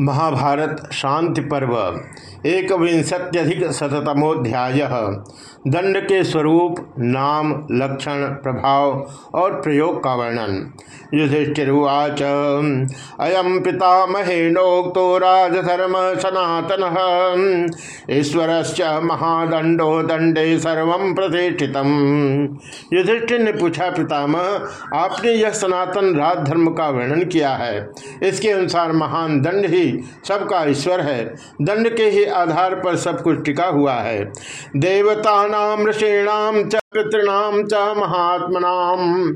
महाभारत शांति पर्व। एक विंशत्यधिक शतमोध्याय दंड के स्वरूप, नाम, लक्षण, प्रभाव और प्रयोग का वर्णन। युधिष्ठिर्वाच अयम पितामहेनोक्तो राजधर्म सनातन। ईश्वर से महादंडो दंडे सर्व प्रतिष्ठित युधिष्ठिर ने पूछा, पितामह, आपने यह सनातन राजधर्म का वर्णन किया है? इसके अनुसार महान दंड ही सबका ईश्वर है। दंड के ही आधार पर सब कुछ टिका हुआ है। देवता ऋषीणाम च पितृणाम च महात्मनाम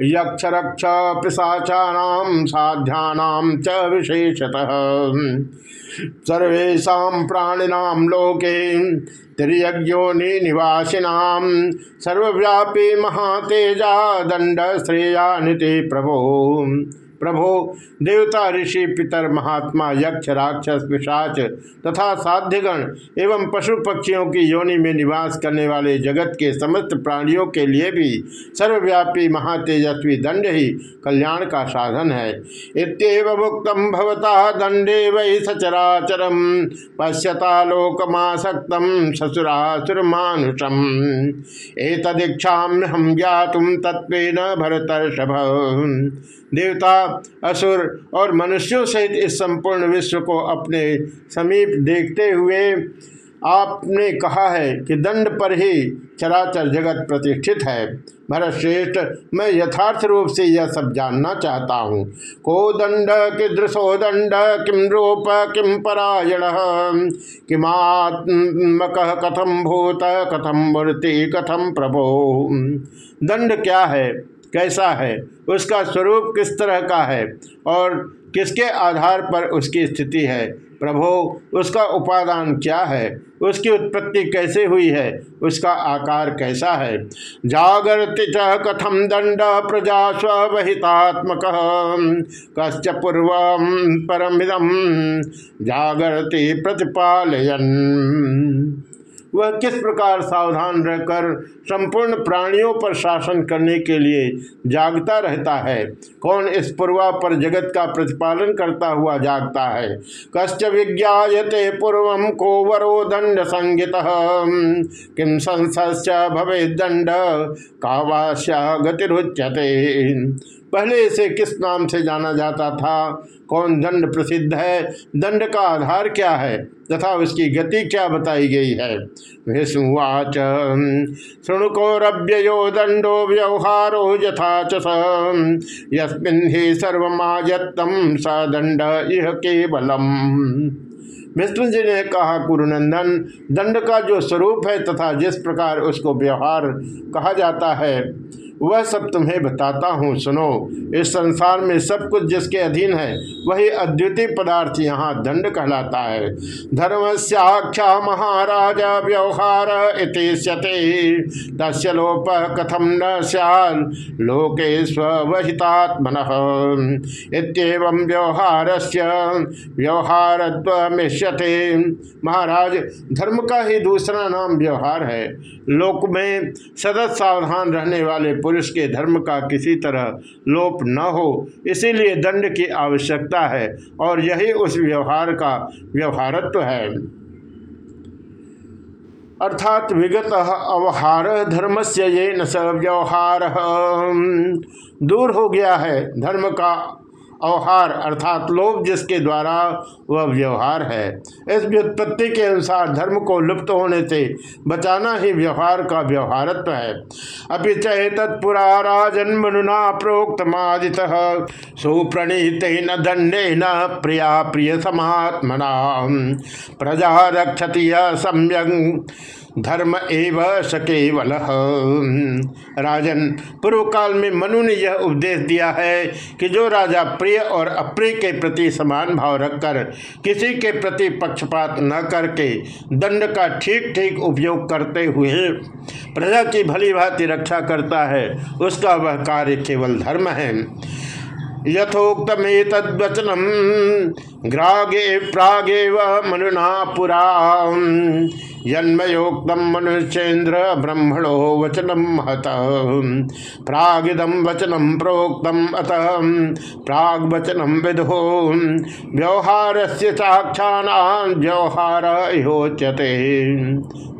यक्ष रक्ष पिशाचानाम साध्यानाम च विशेषतः। सर्वेशा प्राणिनाम लोके तिरयोनि निवासिनाम सर्वव्यापी महातेजा दंड श्रेया श्रेयानिति प्रभो। प्रभो, देवता, ऋषि, पितर, महात्मा, यक्ष, राक्षस, पिशाच तथा साध्यगण एवं पशु पक्षियों की योनि में निवास करने वाले जगत के समस्त प्राणियों के लिए भी सर्वव्यापी महातेजस्वी दंड ही कल्याण का साधन है। इतव भवता दंडे वही सचराचरम पश्यता लोकमासक्तम ससुरासुर मानुषम एतदीक्षा हम ज्ञातुम तत्व भरतर्षभ। देवता असुर और मनुष्यों सहित इस संपूर्ण विश्व को अपने समीप देखते हुए आपने कहा है कि दंड पर ही चराचर जगत प्रतिष्ठित है। भरत श्रेष्ठ, मैं यथार्थ रूप से यह सब जानना चाहता हूँ। को दंड, कीदृशो दंड किम रूप किम परायण, किमात्मक कथम भूत कथम मूर्ति कथम प्रभो। दंड क्या है? कैसा है? उसका स्वरूप किस तरह का है? और किसके आधार पर उसकी स्थिति है? प्रभो, उसका उपादान क्या है? उसकी उत्पत्ति कैसे हुई है? उसका आकार कैसा है? जागृति च कथम दंड प्रजा स्वहितात्मक कश्च पूर्व परमिदम जागृति प्रतिपालयन। वह किस प्रकार सावधान रहकर संपूर्ण प्राणियों पर शासन करने के लिए जागता रहता है? कौन इस पूर्वा पर जगत का प्रतिपालन करता हुआ जागता है? कश्च विज्ञाते पूर्व को वरो दंड संगित किम संस भवे दंड? कावाश्या गतिरुच्यते। पहले इसे किस नाम से जाना जाता था? कौन दंड प्रसिद्ध है? दंड का आधार क्या है? तथा उसकी गति क्या बताई गई है? विष्णुवाच। शृणुकोरव्ययो दंडो व्यवहारो यथा ही सर्वमायत्तम स दंड इह केवलम। विष्णु जी ने कहा कुरुनंदन दंड का जो स्वरूप है तथा जिस प्रकार उसको व्यवहार कहा जाता है वह सब तुम्हें बताता हूँ, सुनो। इस संसार में सब कुछ जिसके अधीन है, वही अद्वितीय पदार्थ यहाँ दंड कहलाता है। धर्म सख्या महाराज व्यवहार इतिश्यते लोप कथम न सैल लोके स्वहितात्मन इतम व्यवहार से व्यवहारत्वमिष्यते। महाराज, धर्म का ही दूसरा नाम व्यवहार है। लोक में सदत सावधान रहने वाले पुरुष के धर्म का किसी तरह लोप न हो, इसीलिए दंड की आवश्यकता है और यही उस व्यवहार का व्यवहारत्व है। अर्थात विगत अवहार धर्म से ये न व्यवहार। दूर हो गया है धर्म का अवहार अर्थात लोभ जिसके द्वारा वह व्यवहार है। इस व्युत्पत्ति के अनुसार धर्म को लुप्त होने से बचाना ही व्यवहार का व्यवहारत्व है। अभी चहे तत्पुरा राजन मनुना प्रोक्तमादित, सुप्रणीत न दंडे न प्रिया प्रिय समात्मना प्रजा रक्षति सम्यक धर्म एव सकेवल। राजन पूर्व काल में मनु ने यह उपदेश दिया है कि जो राजा प्रिय और अप्रिय के प्रति समान भाव रखकर, किसी के प्रति पक्षपात न करके दंड का ठीक ठीक उपयोग करते हुए प्रजा की भली भांति रक्षा करता है, उसका वह कार्य केवल धर्म है। यथोक्तमे तद्वचनम ग्रागे प्रागे व मनुना पुरा जन्मयोक्तम मनुष्येन्द्र ब्रह्मणो वचनम महत प्रागिदम वचनम प्रोक्तम अतः प्राग वचनम विदो। व्यवहार से व्यवहार योच्यते।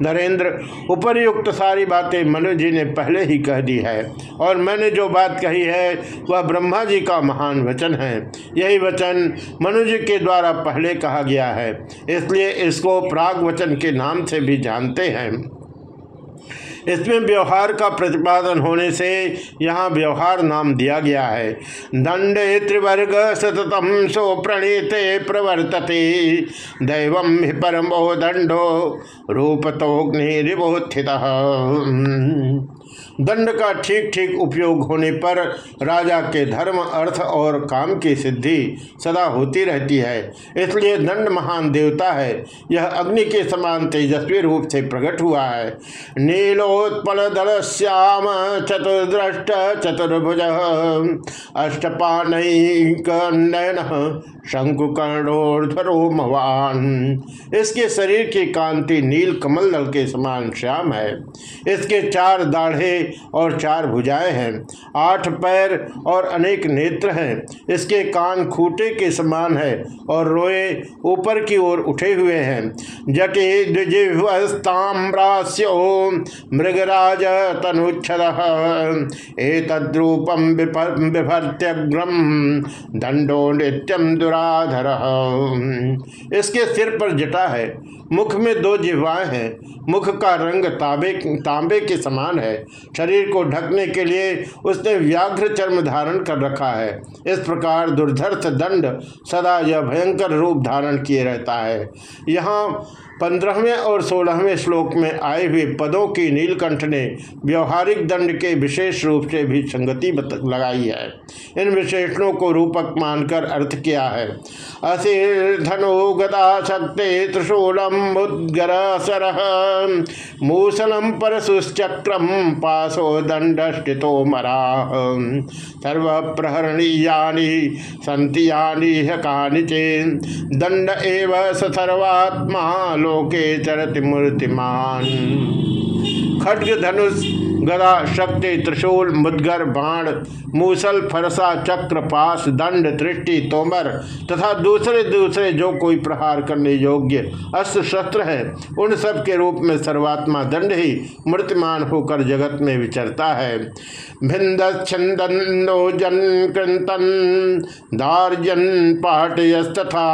नरेंद्र उपर्युक्त सारी बातें मनु जी ने पहले ही कह दी है। और मैंने जो बात कही है, वह ब्रह्मा जी का महान वचन है। यही वचन मनुज के द्वारा पहले कहा गया है। इसलिए इसको प्राग वचन के नाम से भी जानते हैं। इसमें व्यवहार का प्रतिपादन होने से यहाँ व्यवहार नाम दिया गया है। दंड त्रिवर्ग सततम सो प्रणीते प्रवर्तते। दैव परमो दंडो रूपतोग्निरिवोत्थित दंड का ठीक ठीक उपयोग होने पर राजा के धर्म, अर्थ और काम की सिद्धि सदा होती रहती है। इसलिए दंड महान देवता है। यह अग्नि के समान तेजस्वी रूप से प्रकट हुआ है। नीलोत्पल दल श्याम चतुर्द्रष्ट चतुर्भुज अष्टपान शंकुकर्णोर्धरोमवान इसके शरीर की कांति नील कमल दल के समान श्याम है। इसके चार दाढ़े और चार भुजाएँ हैं। आठ पैर और अनेक नेत्र हैं। इसके कान खूटे के समान है और रोए ऊपर की ओर उठे हुए हैं। जटे द्विजिह्वस्ताम्रास्यो मृगराज तनुच्छद एतद्रूपम बिभर्त्यग्रम दंडो नित्यम दुराधर। इसके सिर पर जटा है। मुख में दो जिह्वाएँ हैं। मुख का रंग तांबे तांबे के समान है। शरीर को ढकने के लिए उसने व्याघ्र चर्म धारण कर रखा है। इस प्रकार दुर्धर्थ दंड सदा यह भयंकर रूप धारण किए रहता है। यहाँ पंद्रहवें और सोलहवें श्लोक में आए हुए पदों की नीलकंठ ने व्यवहारिक दंड के विशेष रूप से भी संगति लगाई है। इन विशेषणों को रूपक मानकर अर्थ किया है। असिर धनु गदा शक्ति त्रिशूलम सर मूसलम परशुश्चक्रम स्थितो मरा। सर्व प्रहरणीयानी संति यानी दंड एव सर्वात्मा लोके चरति मूर्तिमान। खड्ग धनुष गदा शक्ति त्रिशूल मुदगर बाण, मूसल फरसा चक्र पास, दंड दृष्टि तोमर, तथा दूसरे दूसरे जो कोई प्रहार करने योग्य अस्त्र शस्त्र है, उन सब के रूप में सर्वात्मा दंड ही मूर्तिमान होकर जगत में विचरता है। भिंदो जन कृतन दार्जन पाटयस्तथा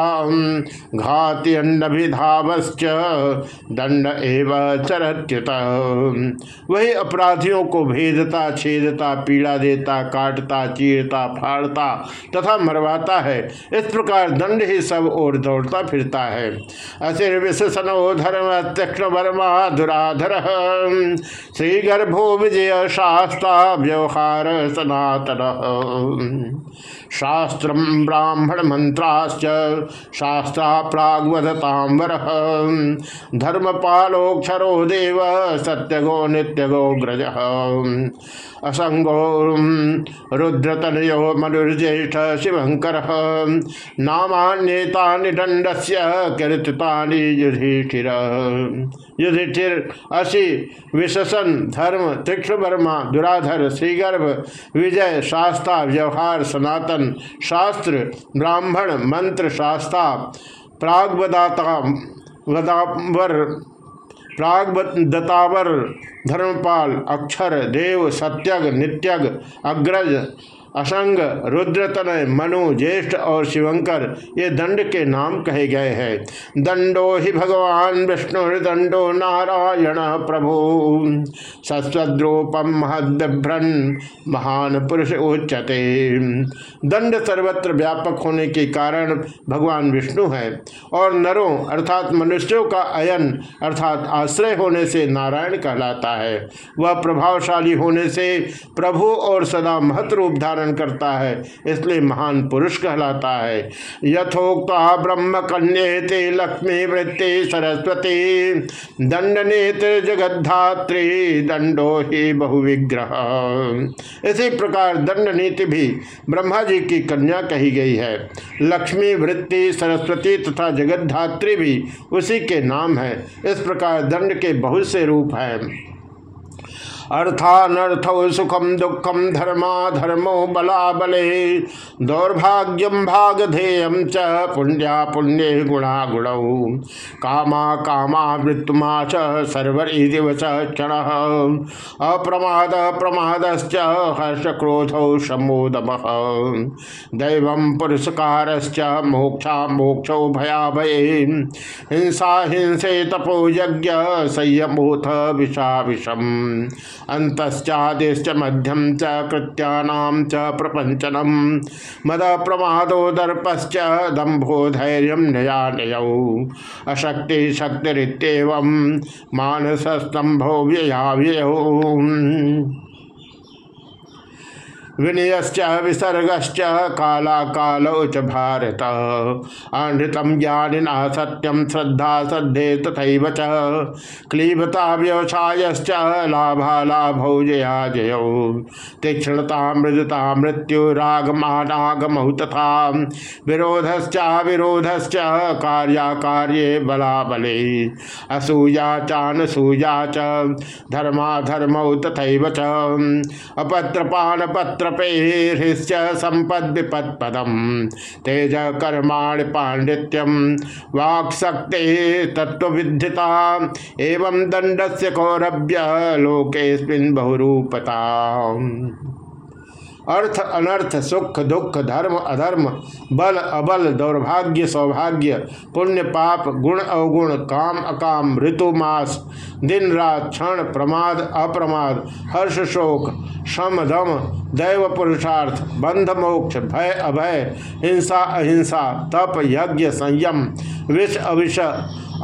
घाति अन्नभिधावश्च दंड एव चरत्युत। वही अपराधियों को भेदता, छेदता, पीड़ा देता, काटता, चीरता, फाड़ता तथा मरवाता है। इस प्रकार दंड ही सब और दौड़ता फिरता है। असिर विशनो धर्म तीक्षण वर्मा दुराधर। श्री गर्भो विजय शास्ता व्यवहार सनातन। शास्त्र ब्राह्मण मंत्राश्च शास्त्रा प्रागवधतांबर धर्मपालोक्षरो देव सत्यगो नित्यगो ग्रज असंगो रुद्रतनयो मनुर्ज्येष्ठ शिवंकर नामान्यता दंड से कीर्तितानि युधिष्ठिर। युधिष्ठिर असी विशसन धर्म तीक्षवर्मा दुराधर श्रीगर्भ विजय शास्ता व्यवहार सनातन शास्त्र ब्राह्मण मंत्र शास्ता प्रागवदाता वदावर प्रागदतावर धर्मपाल अक्षर देव सत्यग नित्यग अग्रज असंग, रुद्रतनय, मनु, ज्येष्ठ और शिवंकर, ये दंड के नाम कहे गए हैं। दंडो ही भगवान विष्णु, दंडो नारायण प्रभु। सस्वद्रूपम महद्भ्रन महान पुरुष उच्चते दंड सर्वत्र व्यापक होने के कारण भगवान विष्णु है और नरों, अर्थात मनुष्यों का अयन, अर्थात आश्रय होने से नारायण कहलाता है। वह प्रभावशाली होने से प्रभु और सदा महत्व रूप धारण धारण करता है, इसलिए महान पुरुष कहलाता है। यथोक्ता ब्रह्म कन्ये लक्ष्मी वृत्ति सरस्वती दंड नेत्र जगद्धात्री, दंडो ही बहुविग्रह। इसी प्रकार दंड नीति भी ब्रह्मा जी की कन्या कही गई है। लक्ष्मी वृत्ति सरस्वती तथा जगद्धात्री भी उसी के नाम है। इस प्रकार दंड के बहुत से रूप हैं। अर्थानर्थौ सुखम दुखम धर्मा, धर्मो बला बले दौर्भाग्यम भागधेयम च पुण्या, पुण्य गुणा गुण कामा कामा, मृत्युमा च सर्वर दिवस क्षण। अप्रमाद प्रमाद हर्ष क्रोधौ समोदम दैव पुरस्कार मोक्षा, मोक्षौ भया भये हिंसा, हिंसे, तपो, यज्ञ संयमोथ विषा विषम अंतश्चादिश्च मध्यम च कृत्याम च प्रपंचनम मद प्रमादो दर्पश्च दंभो धैर्य नया नय अशक्ति शक्तिरित्येव मानसस्तंभो व्यया व्ययौ विनयश्च विसर्गश्च काला कालौ च भारत। अनृतम ज्ञानिना सत्यम श्रद्धा श्रद्धे तथा च। क्लीबता व्यवसायश्च लाभा जया जयौ। तीक्षणता मृदुता मृत्यु रागमानागमौ तथा। विरोधश्च विरोधश्च कार्याकार्ये बला बले असूया चानसूया च। धर्माधर्मौ तथैव च। अपत्रपान पत्र संपद संपद विपत्पदम तेज कर्माण पांडित्यम वाक्शक्ति तत्वविद्यता एवं से कौरभ्य लोकेस्मिन बहुरूपता। अर्थ अनर्थ, सुख, दुख, धर्म, अधर्म, बल, अबल, दौर्भाग्य, सौभाग्य, पुण्य, पाप, गुण, अवगुण, काम, अकाम, ऋतु, मास, दिन, रात, क्षण, प्रमाद, अप्रमाद, हर्ष, शोक श्रम दम, दैव, पुरुषार्थ, बंध, मोक्ष, भय, अभय, हिंसा, अहिंसा, तप, यज्ञ, संयम, विष, अविष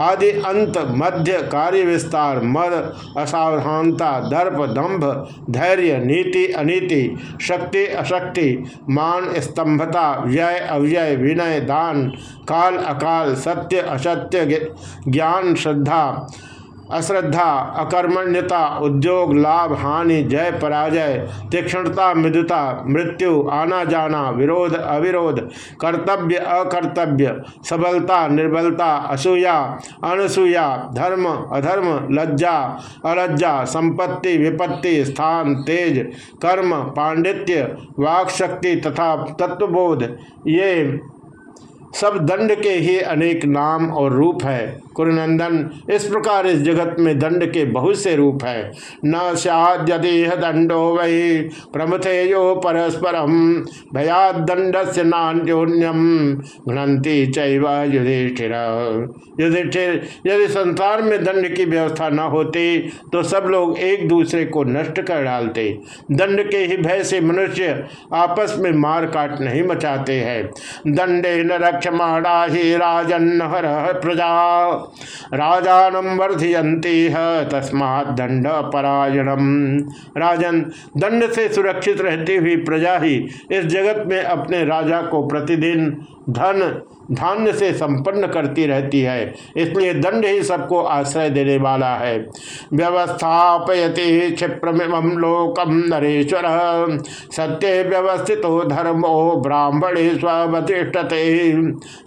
आदि अंत मध्य कार्य विस्तार, मद, असावधानता, दर्प, दंभ, धैर्य, नीति, अनीति, शक्ति, अशक्ति, मान, स्तंभता, व्यय, अव्यय, विनय, दान, काल, अकाल, सत्य, असत्य ज्ञान, श्रद्धा अश्रद्धा, अकर्मण्यता, उद्योग, लाभ, हानि, जय, पराजय, तीक्ष्णता, मृदुता, मृत्यु आना जाना विरोध, अविरोध, कर्तव्य, अकर्तव्य, सबलता, निर्बलता, असूया, अनसूया, धर्म, अधर्म, लज्जा, अलज्जा, संपत्ति, विपत्ति, स्थान, तेज, कर्म, पांडित्य, वाक शक्ति तथा तत्वबोध, ये सब दंड के ही अनेक नाम और रूप है। कुरुनंदन, इस प्रकार इस जगत में दंड के बहुत से रूप है। न सदेह दंडो वही प्रमुथे यो परस्परम भयाद दंड से नान्योन्यम घनती चैव युधिष्ठिर। युधिष्ठिर, यदि संसार में दंड की व्यवस्था न होती तो सब लोग एक दूसरे को नष्ट कर डालते। दंड के ही भय से मनुष्य आपस में मार काट नहीं मचाते हैं। दंडे न रक्षमाणा ही राजन हर प्रजा। राजानम वर्धयंती है तस्मा दंड परायणम। राजन दंड से सुरक्षित रहती हुई प्रजा ही इस जगत में अपने राजा को प्रतिदिन धन धान्य से संपन्न करती रहती है, इसलिए दंड ही सबको आश्रय देने वाला है। व्यवस्थापयति क्षिप्रमिम लोकम नरेश्वर। सत्य व्यवस्थित धर्मो ब्राह्मणे स्वतिष्ठते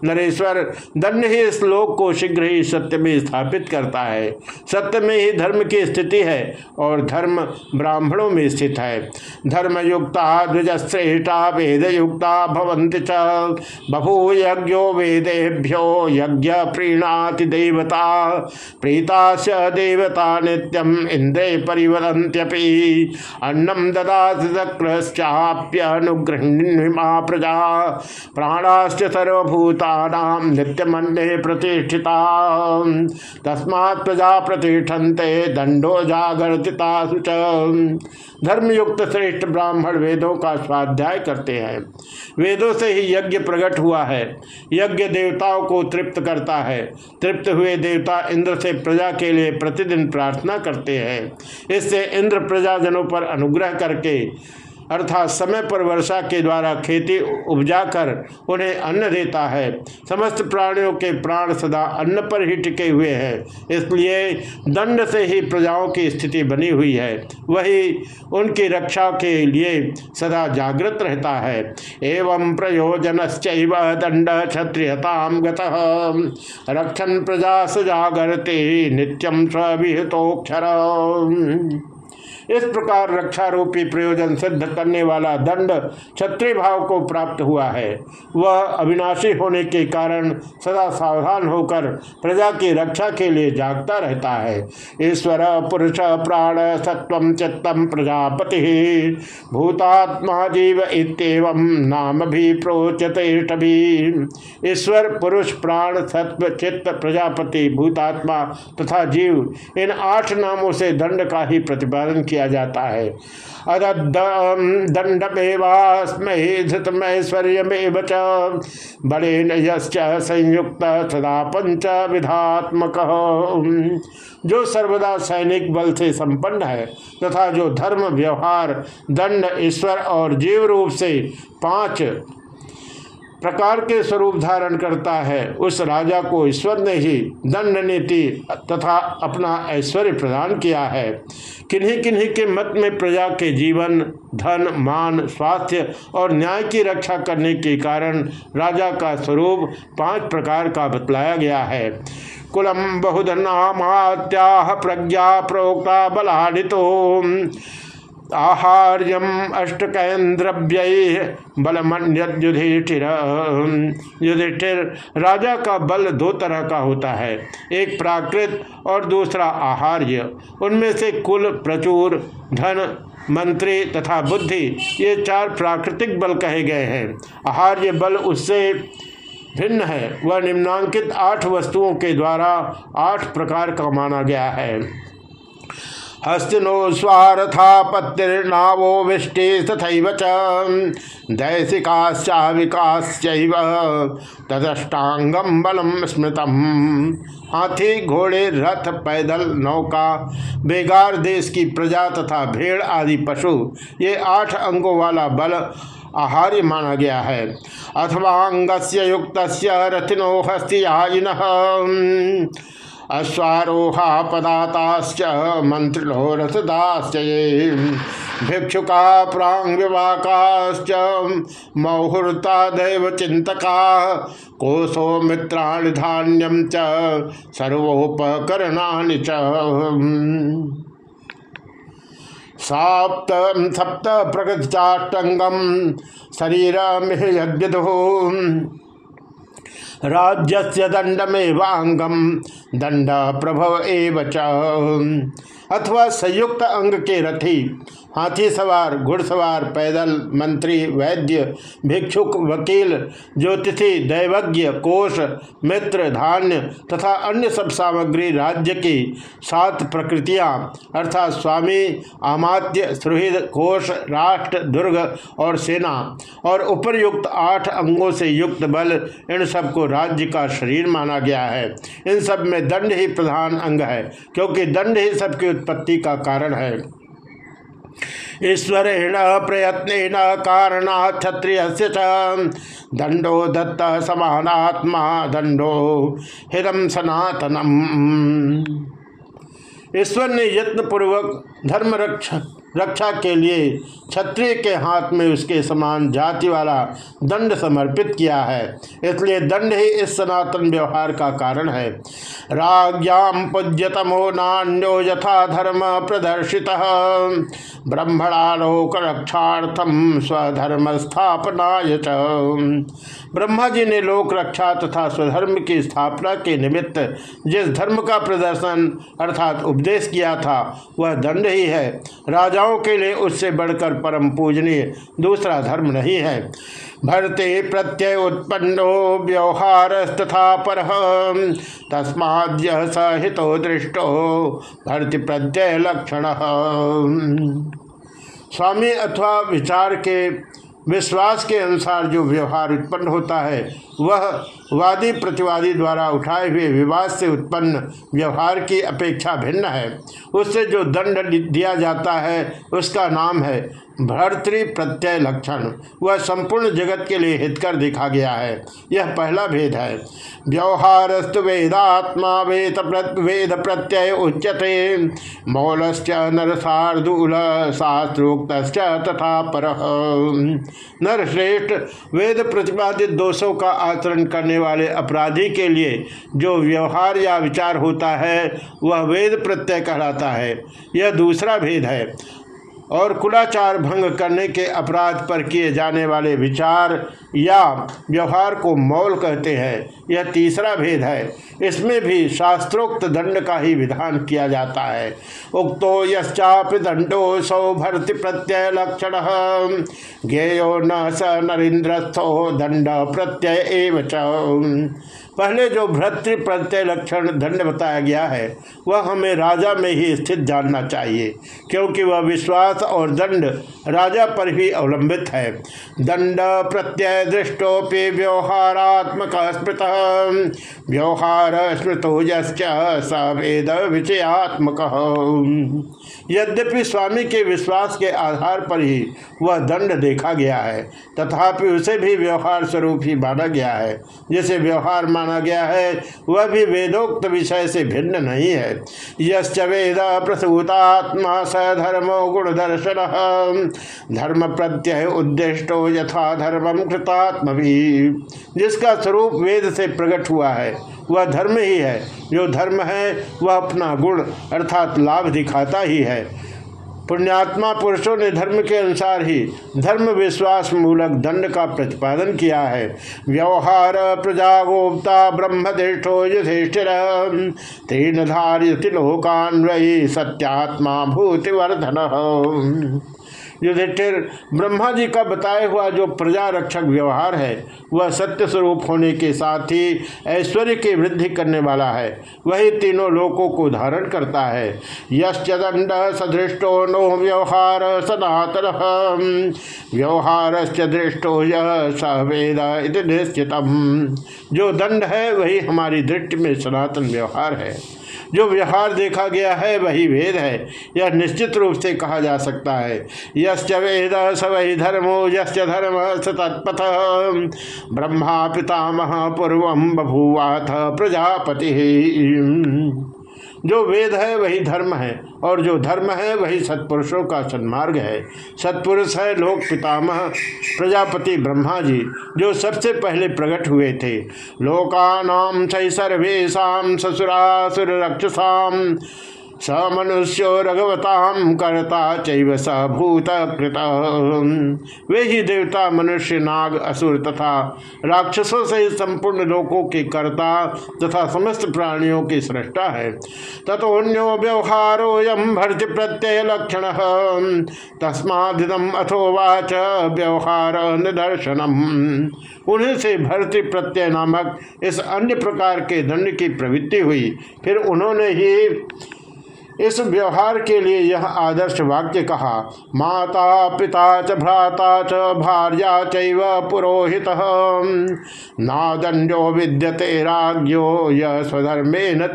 नरेश्वर दंड ही इस लोक को शीघ्र ही सत्य में स्थापित करता है। सत्य में ही धर्म की स्थिति है और धर्म ब्राह्मणों में स्थित है। धर्मयुक्ता, द्विजश्रेष्ठा वेद युक्ता भवंति बभू यज्ञो वेदेभ्यो यज्ञ प्रीणाति देवता प्रीता देवता नित्यम इंद्रे परिवदंत्यपि अन्नम ददाति चक्रश्चाप्यनुगृहिणीमा प्रजा प्राणाश्च सर्वभूतानां नित्यमन्ये प्रतिष्ठिता। तस्मात् प्रजा प्रतिष्ठन्ते दंडो जागरतितासु धर्मयुक्त श्रेष्ठ ब्राह्मण वेदों का स्वाध्याय करते हैं। वेदों से ही यज्ञ प्रकट हुआ है। यज्ञ देवताओं को तृप्त करता है। तृप्त हुए देवता इंद्र से प्रजा के लिए प्रतिदिन प्रार्थना करते हैं। इससे इंद्र प्रजाजनों पर अनुग्रह करके अर्थात समय पर वर्षा के द्वारा खेती उपजाकर उन्हें अन्न देता है। समस्त प्राणियों के प्राण सदा अन्न पर ही टिके हुए हैं। इसलिए दंड से ही प्रजाओं की स्थिति बनी हुई है। वही उनकी रक्षा के लिए सदा जागृत रहता है। एवं प्रयोजन दंड क्षत्रियताम गक्षण प्रजा सजागरते नित्यम स्विहितोक्षर इस प्रकार रक्षा रूपी प्रयोजन सिद्ध करने वाला दंड क्षत्रिय भाव को प्राप्त हुआ है। वह अविनाशी होने के कारण सदा सावधान होकर प्रजा की रक्षा के लिए जागता रहता है। ईश्वर, पुरुष, प्राण, सत्व चित्तम प्रजापति, भूतात्मा, जीव इतव नाम भी प्रोचते ईश्वर, पुरुष, प्राण, सत्व, चित्त, प्रजापति, भूतात्मा तथा जीव इन आठ नामों से दंड का ही प्रतिपादन किया किया जाता है। बड़े संयुक्त सदा पंच विधात्मक। जो सर्वदा सैनिक बल से संपन्न है तथा जो धर्म, व्यवहार, दंड, ईश्वर और जीव रूप से पाँच प्रकार के स्वरूप धारण करता है। उस राजा को ईश्वर ने ही दंड नीति तथा अपना ऐश्वर्य प्रदान किया है। किन्हीं किन्हीं के मत में प्रजा के जीवन, धन, मान, स्वास्थ्य और न्याय की रक्षा करने के कारण राजा का स्वरूप पाँच प्रकार का बतलाया गया है। कुलम बहुधनामात्या प्रज्ञा प्रोक्ता बलाडितो आहार्यम अष्टकैन्द्रव्य बलमन्युधिष्ठिर युधिष्ठिर, राजा का बल दो तरह का होता है। एक प्राकृत और दूसरा आहार्य। उनमें से कुल प्रचुर, धन, मंत्री तथा बुद्धि, ये चार प्राकृतिक बल कहे गए हैं। आहार्य बल उससे भिन्न है। वह निम्नांकित आठ वस्तुओं के द्वारा आठ प्रकार का माना गया है। हस्तिनो स्वार्थापत्तिर्नावो विष्टि तथा च। दैसिकाश्चाविकाश्चैव तदष्टांगम बलम स्मृतम। हाथी, घोड़े, रथ, पैदल, नौका, बेगार देश की प्रजा तथा भेड़ आदि पशु, ये आठ अंगों वाला बल आहार्य माना गया है। अथवा अंग से युक्त रथिनो हस्तियायिन अश्वारोहा पदाताश्च मंत्रिलो रथदाश्च भिक्षुका प्रांगवाकाश्च मौहूर्ता दैव चिंतका कोशो मित्राणि धान्यम च, सर्वोपकरणानि च। सप्त प्रगतिचाष्टंगम शरीर मिहयद्विदु राज्य दंडमेवांगम दंड प्रभव एवं अथवा संयुक्त अंग के रथी, हाथी सवार घुड़सवार पैदल मंत्री, वैद्य, भिक्षुक, वकील, ज्योतिषी, दैवज्ञ, कोष, मित्र, धान्य तथा अन्य सब सामग्री राज्य की सात प्रकृतियाँ, अर्थात स्वामी, आमात्य, सुहृद, कोष, राष्ट्र, दुर्ग और सेना और उपरयुक्त आठ अंगों से युक्त बल, इन सबको राज्य का शरीर माना गया है। इन सब में दंड ही प्रधान अंग है, क्योंकि दंड ही सबकी उत्पत्ति का कारण है। ईश्वरेण प्रयत्न कारण क्षत्रिय दंडो दत्त समानात्मा दंडो हिदम सनातनम। ईश्वर ने यत्न पूर्वक धर्म रक्षक रक्षा के लिए क्षत्रिय के हाथ में उसके समान जाति वाला दंड समर्पित किया है। इसलिए दंड ही इस सनातन व्यवहार का कारण है। राज्ञाम पूज्यतमो नान्यो यथा धर्म प्रदर्शित। ब्रह्मणालोक रक्षार्थम स्वधर्म स्थापना ब्रह्मा जी ने लोक रक्षा तथा स्वधर्म की स्थापना के निमित्त जिस धर्म का प्रदर्शन अर्थात उपदेश किया था, वह दंड ही है। राजाओं के लिए उससे बढ़कर परम पूजनीय दूसरा धर्म नहीं है। भरते प्रत्यय उत्पन्नो व्यवहार तथा पर सहित सहितो दृष्टो, भरती प्रत्यय लक्षण। स्वामी अथवा विचार के विश्वास के अनुसार जो व्यवहार उत्पन्न होता है, वह वादी प्रतिवादी द्वारा उठाए हुए विवाद से उत्पन्न व्यवहार की अपेक्षा भिन्न है। उससे जो दंड दिया जाता है, उसका नाम है भर्तृ प्रत्यय लक्षण। वह संपूर्ण जगत के लिए हितकर देखा गया है। यह पहला भेद है। व्यवहारस्तु वेदात्मा वेद वेद प्रत्यय उच्यते। मौलश्च नरसार्दूल शास्त्रोक्त तथा पर। नरश्रेष्ठ वेद प्रतिपादित दोषों का आचरण करने वाले अपराधी के लिए जो व्यवहार या विचार होता है, वह वेद प्रत्यय कहलाता है। यह दूसरा भेद है। और कुलाचार भंग करने के अपराध पर किए जाने वाले विचार या व्यवहार को मौल कहते हैं। यह तीसरा भेद है। इसमें भी शास्त्रोक्त दंड का ही विधान किया जाता है। उक्तो यश्चाप दंडो सौ भर्ति प्रत्यय लक्षण। ज्ञेयो न स नरेन्द्रस्थो दंड प्रत्यय एवं पहले जो भ्रतृ प्रत्यय लक्षण दंड बताया गया है, वह हमें राजा में ही स्थित जानना चाहिए, क्योंकि वह विश्वास और दंड राजा पर ही अवलंबित है। दंड प्रत्यय दृष्टोपि व्यवहारात्मक स्मृत, व्यवहार स्मृतो येद विषयात्मक। यद्यपि स्वामी के विश्वास के आधार पर ही वह दंड देखा गया है, तथापि उसे भी व्यवहार स्वरूप ही माना गया है, जिसे व्यवहार माना गया है। वह भी वेदोक्त विषय से भिन्न नहीं है। यश्च वेद प्रसूतात्मा स धर्मो गुण दर्शन धर्म प्रत्यय उद्दिष्टो यथा धर्मम कृतात्म भी जिसका स्वरूप वेद से प्रकट हुआ है, वह धर्म ही है। जो धर्म है, वह अपना गुण अर्थात लाभ दिखाता ही है। पुण्यात्मा पुरुषों ने धर्म के अनुसार ही धर्म विश्वास मूलक दंड का प्रतिपादन किया है। व्यवहार प्रजागोपता ब्रह्मधिष्ठो युधिष्ठिर। तीन धार्य लोकान्वयी सत्यात्मा भूतिवर्धन। युधिष्ठिर ब्रह्मा जी का बताया हुआ जो प्रजा रक्षक व्यवहार है, वह सत्य स्वरूप होने के साथ ही ऐश्वर्य की वृद्धि करने वाला है। वही तीनों लोकों को धारण करता है। यश्च दंड सदृष्टो नो व्यवहार सनातन। व्यवहार दृष्टो यह सवेद जो दंड है, वही हमारी दृष्टि में सनातन व्यवहार है। जो व्यवहार देखा गया है, वही वेद है। यह निश्चित रूप से कहा जा सकता है। यश्च वेद स वही धर्मो, यश्च धर्म स तत्पथ। ब्रह्मा पितामह पूर्व बभूवाथ प्रजापति। जो वेद है वही धर्म है, और जो धर्म है वही सत्पुरुषों का सन्मार्ग है। सत्पुरुष है लोक पितामह, प्रजापति ब्रह्मा जी, जो सबसे पहले प्रकट हुए थे। लोकानाम सही सर्वेशा ससुरासुर रक्षसाम स मनुष्यो रघवताम करता चैव स भूत कृत वे ही देवता, मनुष्य, नाग, असुर तथा राक्षसों से संपूर्ण लोकों के कर्ता तथा समस्त प्राणियों की सृष्टा है। तथोन्यो व्यवहारो यम भर्ति प्रत्यय लक्षण। तस्मादिदम अथोवाच व्यवहार निदर्शनम। उन्हीं से भर्ति प्रत्यय नामक इस अन्य प्रकार के दंड की प्रवृत्ति हुई। फिर उन्होंने ही इस व्यवहार के लिए यह आदर्श वाक्य कहा, माता, पिता च, भ्राता च, भार्या चैव पुरोहित। नादंडो विद्यते राज्यो यह स्वधर्मे न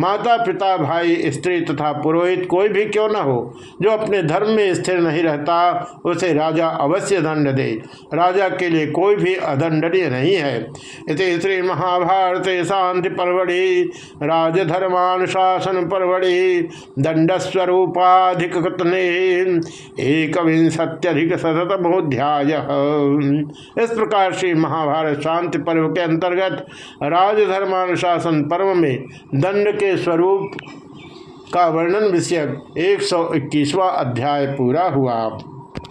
माता, पिता, भाई, स्त्री तथा पुरोहित कोई भी क्यों न हो, जो अपने धर्म में स्थिर नहीं रहता, उसे राजा अवश्य दंड दे। राजा के लिए कोई भी अदंडनीय नहीं है। इस श्री महाभारत शांति परवड़ी राजधर्मानुशासन परवड़ी दंडस्वरूपाधिक एक विंशत्यधिक शतमोध्याय इस प्रकार से महाभारत शांति पर्व के अंतर्गत राजधर्मानुशासन पर्व में दंड के स्वरूप का वर्णन विषय एक सौ अध्याय पूरा हुआ।